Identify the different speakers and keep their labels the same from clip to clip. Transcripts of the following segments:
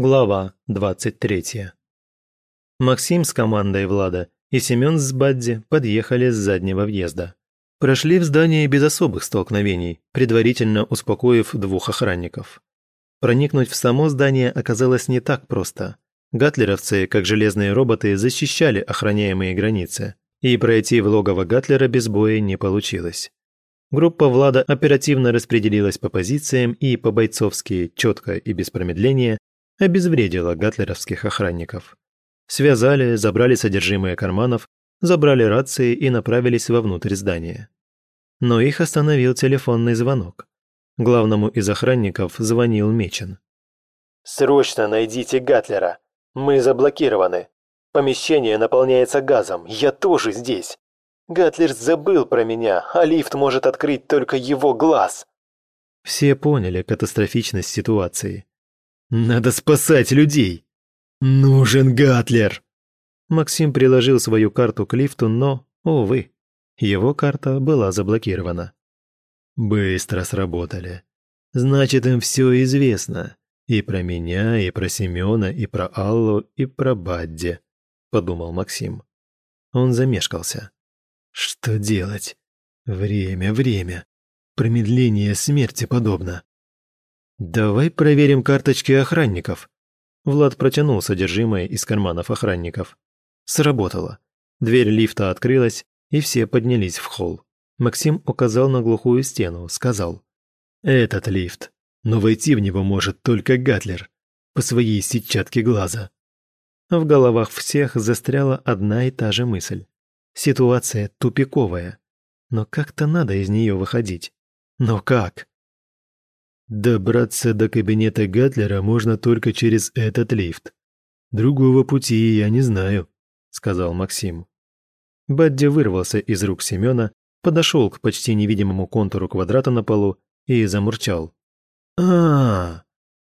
Speaker 1: Глава 23. Максим с командой Влада и Семен с Бадди подъехали с заднего въезда. Прошли в здание без особых столкновений, предварительно успокоив двух охранников. Проникнуть в само здание оказалось не так просто. Гатлеровцы, как железные роботы, защищали охраняемые границы, и пройти в логово Гатлера без боя не получилось. Группа Влада оперативно распределилась по позициям и по-бойцовски, четко и без промедления обезвредила гатлеровских охранников. Связали, забрали содержимое карманов, забрали рации и направились вовнутрь здания. Но их остановил телефонный звонок. Главному из охранников звонил Мечин.
Speaker 2: «Срочно найдите Гатлера. Мы заблокированы. Помещение наполняется газом. Я тоже здесь. Гатлер забыл про меня, а лифт может открыть только его глаз».
Speaker 1: Все поняли катастрофичность ситуации. Надо спасать людей. Нужен Гатлер. Максим приложил свою карту к лифту, но, увы, его карта была заблокирована. Быстро сработали. Значит, им все известно. И про меня, и про Семена, и про Аллу, и про Бадди, подумал Максим. Он замешкался. Что делать? Время, время. Промедление смерти подобно. «Давай проверим карточки охранников». Влад протянул содержимое из карманов охранников. Сработало. Дверь лифта открылась, и все поднялись в холл. Максим указал на глухую стену, сказал. «Этот лифт. Но войти в него может только Гатлер. По своей сетчатке глаза». В головах всех застряла одна и та же мысль. Ситуация тупиковая. Но как-то надо из нее выходить. Но как? Добраться до кабинета Гатлера можно только через этот лифт. Другого пути я не знаю, сказал Максим. Бадди вырвался из рук Семена, подошел к почти невидимому контуру квадрата на полу и замурчал. а, -а, -а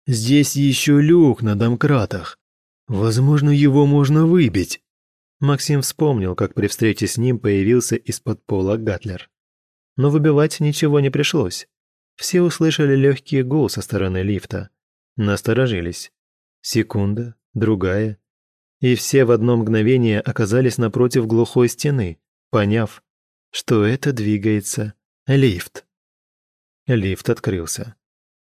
Speaker 1: здесь еще люк на домкратах. Возможно, его можно выбить. Максим вспомнил, как при встрече с ним появился из-под пола Гатлер. Но выбивать ничего не пришлось. Все услышали легкий гул со стороны лифта. Насторожились. Секунда, другая. И все в одно мгновение оказались напротив глухой стены, поняв, что это двигается лифт. Лифт открылся.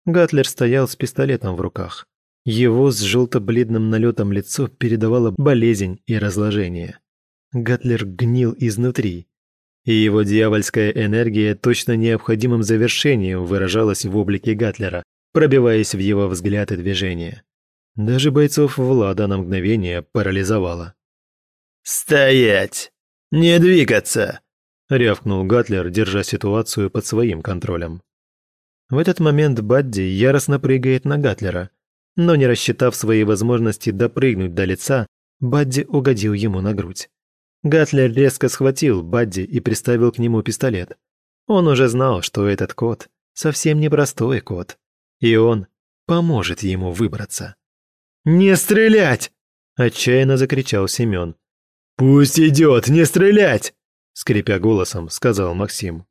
Speaker 1: Гатлер стоял с пистолетом в руках. Его с желто-бледным налетом лицо передавало болезнь и разложение. Гатлер гнил изнутри, и его дьявольская энергия точно необходимым завершением выражалась в облике Гатлера, пробиваясь в его взгляд и движение. Даже бойцов Влада на мгновение парализовало.
Speaker 2: «Стоять! Не двигаться!» — рявкнул
Speaker 1: Гатлер, держа ситуацию под своим контролем. В этот момент Бадди яростно прыгает на Гатлера, но не рассчитав свои возможности допрыгнуть до лица, Бадди угодил ему на грудь. Гатлер резко схватил Бадди и приставил к нему пистолет. Он уже знал, что этот кот совсем непростой кот, и он поможет ему выбраться. «Не стрелять!» – отчаянно закричал Семен. «Пусть идет, не стрелять!» – скрипя голосом, сказал Максим.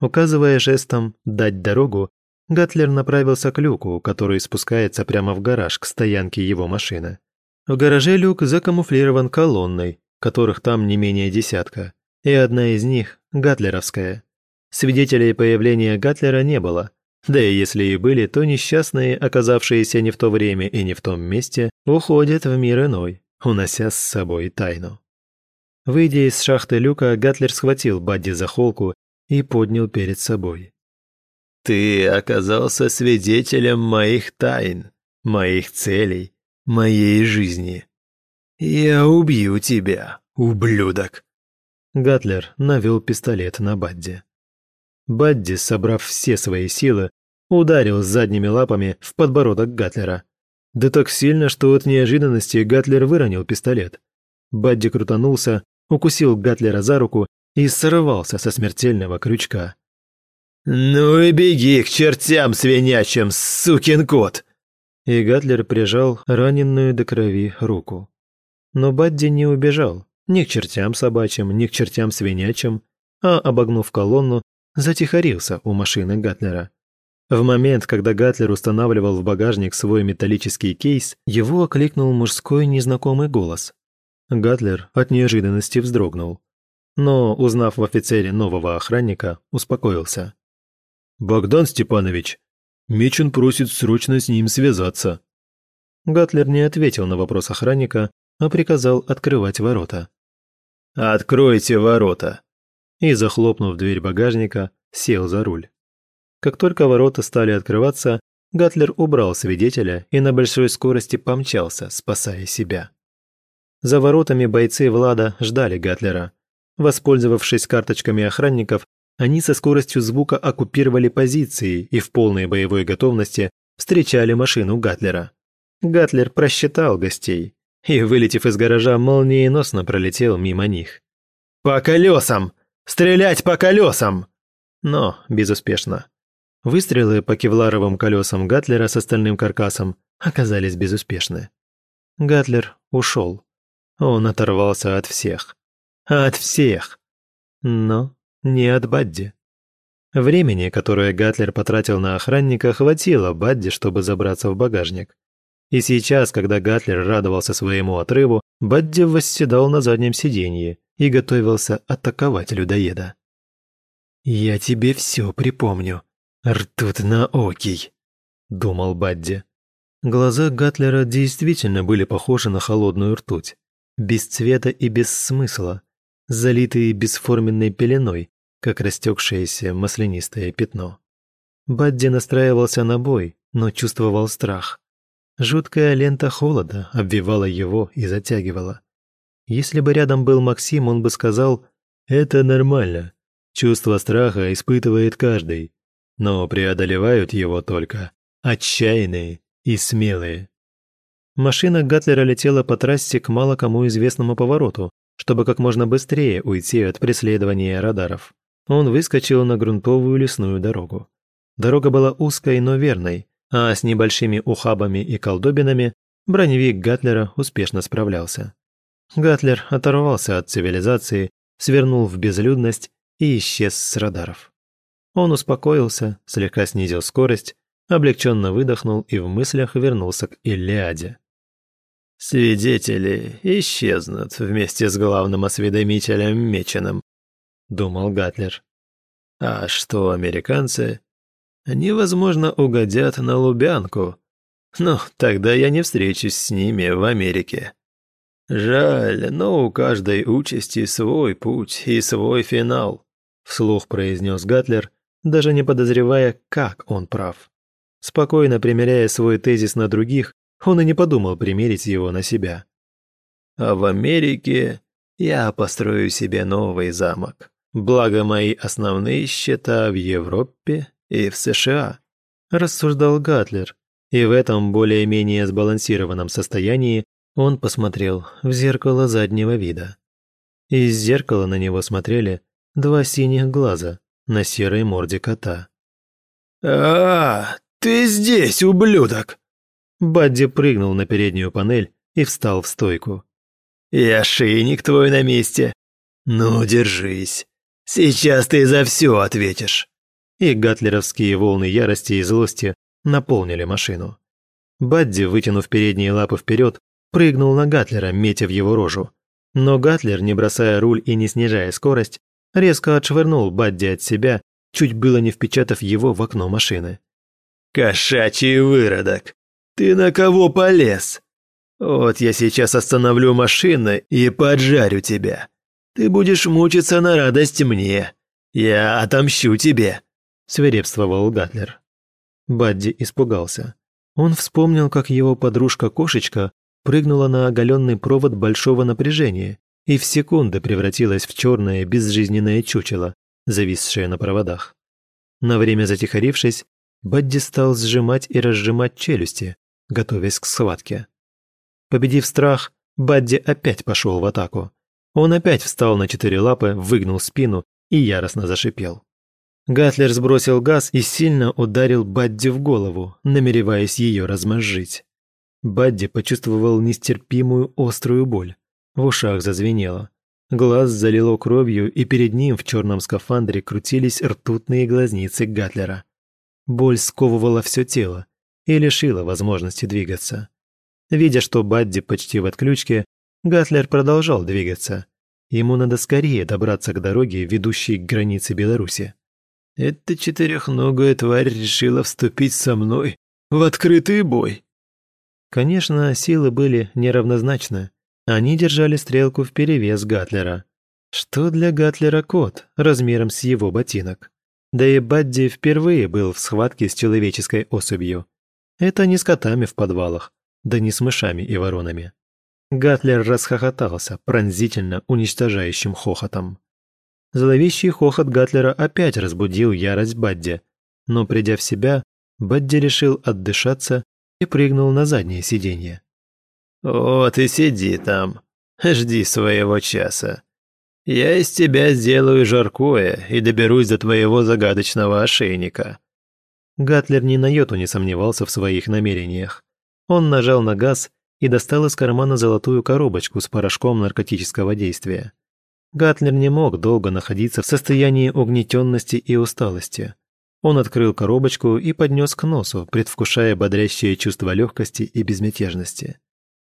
Speaker 1: Указывая жестом «дать дорогу», Гатлер направился к люку, который спускается прямо в гараж к стоянке его машины. В гараже люк закамуфлирован колонной, которых там не менее десятка, и одна из них – Гатлеровская. Свидетелей появления Гатлера не было, да и если и были, то несчастные, оказавшиеся не в то время и не в том месте, уходят в мир иной, унося с собой тайну. Выйдя из шахты люка, Гатлер схватил Бадди за холку и поднял перед собой.
Speaker 2: «Ты оказался свидетелем моих тайн, моих целей, моей жизни. «Я убью тебя, ублюдок!»
Speaker 1: Гатлер навел пистолет на Бадди. Бадди, собрав все свои силы, ударил задними лапами в подбородок Гатлера. Да так сильно, что от неожиданности Гатлер выронил пистолет. Бадди крутанулся, укусил Гатлера за руку и сорвался со смертельного крючка.
Speaker 2: «Ну и беги к чертям свинячим, сукин кот!»
Speaker 1: И Гатлер прижал раненую до крови руку. Но Бадди не убежал ни к чертям собачьим, ни к чертям свинячим, а, обогнув колонну, затихарился у машины Гатлера. В момент, когда Гатлер устанавливал в багажник свой металлический кейс, его окликнул мужской незнакомый голос. Гатлер от неожиданности вздрогнул. Но, узнав в офицере нового охранника, успокоился. «Богдан Степанович, Мечин просит срочно с ним связаться». Гатлер не ответил на вопрос охранника, а приказал открывать ворота.
Speaker 2: «Откройте ворота!»
Speaker 1: И, захлопнув дверь багажника, сел за руль. Как только ворота стали открываться, Гатлер убрал свидетеля и на большой скорости помчался, спасая себя. За воротами бойцы Влада ждали Гатлера. Воспользовавшись карточками охранников, они со скоростью звука оккупировали позиции и в полной боевой готовности встречали машину Гатлера. Гатлер просчитал гостей и, вылетев из гаража, молниеносно пролетел мимо них.
Speaker 2: «По колесам! Стрелять по колесам!»
Speaker 1: Но безуспешно. Выстрелы по кевларовым колесам Гатлера с остальным каркасом оказались безуспешны. Гатлер ушел. Он оторвался от всех. От всех! Но не от Бадди. Времени, которое Гатлер потратил на охранника, хватило Бадди, чтобы забраться в багажник. И сейчас, когда Гатлер радовался своему отрыву, Бадди восседал на заднем сиденье и готовился атаковать людоеда. «Я тебе все припомню», «Ртутноокий», — думал Бадди. Глаза Гатлера действительно были похожи на холодную ртуть. Без цвета и без смысла, залитые бесформенной пеленой, как растекшееся маслянистое пятно. Бадди настраивался на бой, но чувствовал страх. Жуткая лента холода обвивала его и затягивала. Если бы рядом был Максим, он бы сказал «Это нормально. Чувство страха испытывает каждый но преодолевают его только отчаянные и смелые. Машина Гатлера летела по трассе к мало кому известному повороту, чтобы как можно быстрее уйти от преследования радаров. Он выскочил на грунтовую лесную дорогу. Дорога была узкой, но верной, а с небольшими ухабами и колдобинами броневик Гатлера успешно справлялся. Гатлер оторвался от цивилизации, свернул в безлюдность и исчез с радаров. Он успокоился, слегка снизил скорость, облегченно выдохнул и в мыслях вернулся к Илиаде.
Speaker 2: «Свидетели исчезнут вместе с главным осведомителем Меченым», — думал Гатлер. «А что американцы? Они, возможно, угодят на Лубянку. Но тогда я не встречусь с ними в Америке. Жаль, но у каждой участи свой путь и свой финал», — вслух произнес Гатлер, даже не подозревая, как он прав. Спокойно примеряя свой тезис на других, он и не подумал примерить его на себя. «А в Америке я построю себе новый замок. Благо мои основные счета в Европе и в США», рассуждал Гатлер, и в этом более-менее сбалансированном состоянии он посмотрел в зеркало заднего вида. Из зеркала на него смотрели два синих глаза, на серой морде кота. «А, ты здесь, ублюдок!»
Speaker 1: Бадди прыгнул на переднюю панель и встал в стойку.
Speaker 2: «И ошейник твой на месте. Ну, держись. Сейчас ты за все ответишь».
Speaker 1: И гатлеровские волны ярости и злости наполнили машину. Бадди, вытянув передние лапы вперед, прыгнул на Гатлера, метя в его рожу. Но Гатлер, не бросая руль и не снижая скорость, резко отшвырнул Бадди от себя, чуть было не впечатав его в окно машины.
Speaker 2: «Кошачий выродок! Ты на кого полез? Вот я сейчас остановлю машину и поджарю тебя. Ты будешь мучиться на радость мне. Я отомщу тебе!» – свирепствовал Гатлер.
Speaker 1: Бадди испугался. Он вспомнил, как его подружка-кошечка прыгнула на оголенный провод большого напряжения и в секунды превратилась в черное безжизненное чучело, зависшее на проводах. На время затихарившись, Бадди стал сжимать и разжимать челюсти, готовясь к схватке. Победив страх, Бадди опять пошел в атаку. Он опять встал на четыре лапы, выгнул спину и яростно зашипел. Гатлер сбросил газ и сильно ударил Бадди в голову, намереваясь ее размозжить. Бадди почувствовал нестерпимую острую боль. В ушах зазвенело. Глаз залило кровью, и перед ним в черном скафандре крутились ртутные глазницы Гатлера. Боль сковывала все тело и лишила возможности двигаться. Видя, что Бадди почти в отключке, Гатлер продолжал двигаться. Ему надо скорее добраться к дороге, ведущей к границе Беларуси. «Эта четырехногая тварь решила вступить со мной в открытый бой!» Конечно, силы были неравнозначны. Они держали стрелку в перевес Гатлера. Что для Гатлера кот размером с его ботинок? Да и Бадди впервые был в схватке с человеческой особью. Это не с котами в подвалах, да не с мышами и воронами. Гатлер расхохотался пронзительно уничтожающим хохотом. Зловещий хохот Гатлера опять разбудил ярость Бадди, но придя в себя, Бадди решил отдышаться и прыгнул на заднее сиденье.
Speaker 2: «Вот и сиди там, жди своего часа. Я из тебя сделаю жаркое и доберусь до твоего загадочного ошейника».
Speaker 1: Гатлер ни на йоту не сомневался в своих намерениях. Он нажал на газ и достал из кармана золотую коробочку с порошком наркотического действия. Гатлер не мог долго находиться в состоянии угнетенности и усталости. Он открыл коробочку и поднес к носу, предвкушая бодрящее чувство легкости и безмятежности.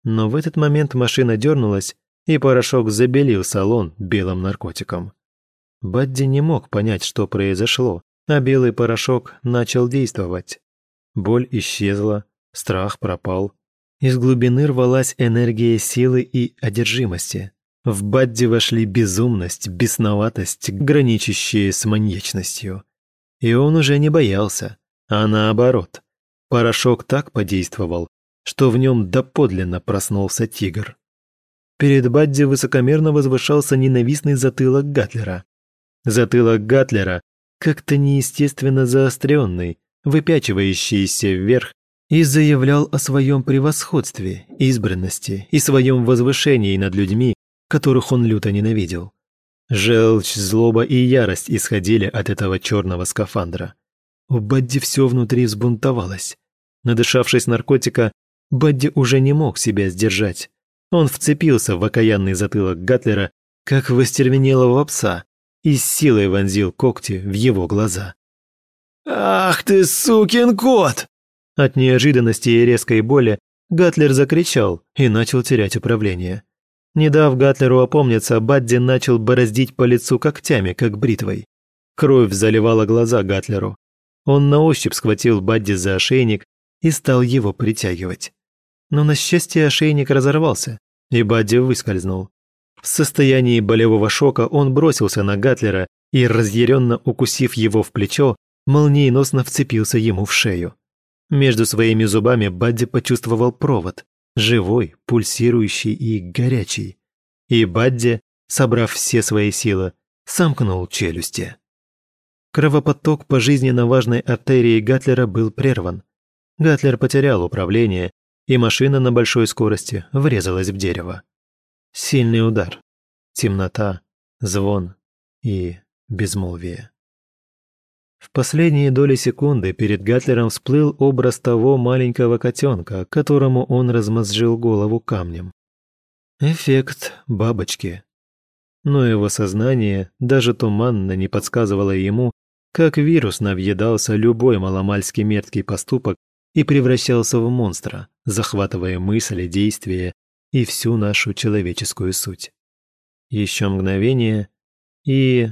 Speaker 1: Но в этот момент машина дернулась, и порошок забелил салон белым наркотиком. Бадди не мог понять, что произошло, а белый порошок начал действовать. Боль исчезла, страх пропал. Из глубины рвалась энергия силы и одержимости. В Бадди вошли безумность, бесноватость, граничащие с маньячностью. И он уже не боялся, а наоборот. Порошок так подействовал, что в нем доподлинно проснулся тигр. Перед Бадди высокомерно возвышался ненавистный затылок Гатлера. Затылок Гатлера как-то неестественно заостренный, выпячивающийся вверх, и заявлял о своем превосходстве, избранности и своем возвышении над людьми, которых он люто ненавидел. Желчь, злоба и ярость исходили от этого черного скафандра. У Бадди все внутри взбунтовалось. Надышавшись наркотика, Бадди уже не мог себя сдержать. Он вцепился в окаянный затылок Гатлера, как в остервенелого пса, и с силой вонзил когти в его глаза.
Speaker 2: «Ах ты, сукин кот!»
Speaker 1: От неожиданности и резкой боли Гатлер закричал и начал терять управление. Не дав Гатлеру опомниться, Бадди начал бороздить по лицу когтями, как бритвой. Кровь заливала глаза Гатлеру. Он на ощупь схватил Бадди за ошейник и стал его притягивать. Но на счастье ошейник разорвался, и Бадди выскользнул. В состоянии болевого шока он бросился на Гатлера и, разъяренно укусив его в плечо, молниеносно вцепился ему в шею. Между своими зубами Бадди почувствовал провод, живой, пульсирующий и горячий. И Бадди, собрав все свои силы, сомкнул челюсти. Кровопоток по жизненно важной артерии Гатлера был прерван. Гатлер потерял управление, и машина на большой скорости врезалась в дерево. Сильный удар, темнота, звон и безмолвие. В последние доли секунды перед Гатлером всплыл образ того маленького котенка, которому он размозжил голову камнем. Эффект бабочки. Но его сознание даже туманно не подсказывало ему, как вирус навъедался любой маломальски мерзкий поступок и превращался в монстра, захватывая мысли, действия и всю нашу человеческую суть. Еще мгновение, и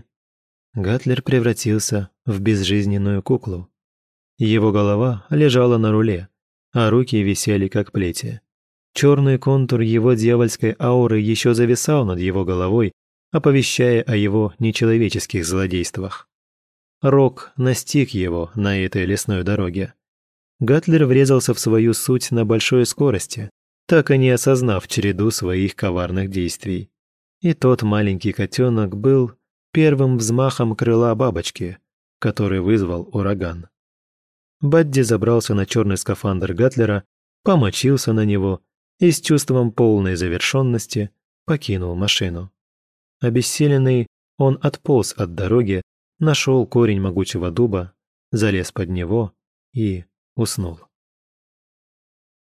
Speaker 1: Гатлер превратился в безжизненную куклу. Его голова лежала на руле, а руки висели как плети. Черный контур его дьявольской ауры еще зависал над его головой, оповещая о его нечеловеческих злодействах. Рок настиг его на этой лесной дороге. Гатлер врезался в свою суть на большой скорости, так и не осознав череду своих коварных действий. И тот маленький котенок был первым взмахом крыла бабочки, который вызвал ураган. Бадди забрался на черный скафандр Гатлера, помочился на него и с чувством полной завершенности покинул машину. Обессиленный, он отполз от дороги, нашел корень могучего дуба, залез под него и уснул.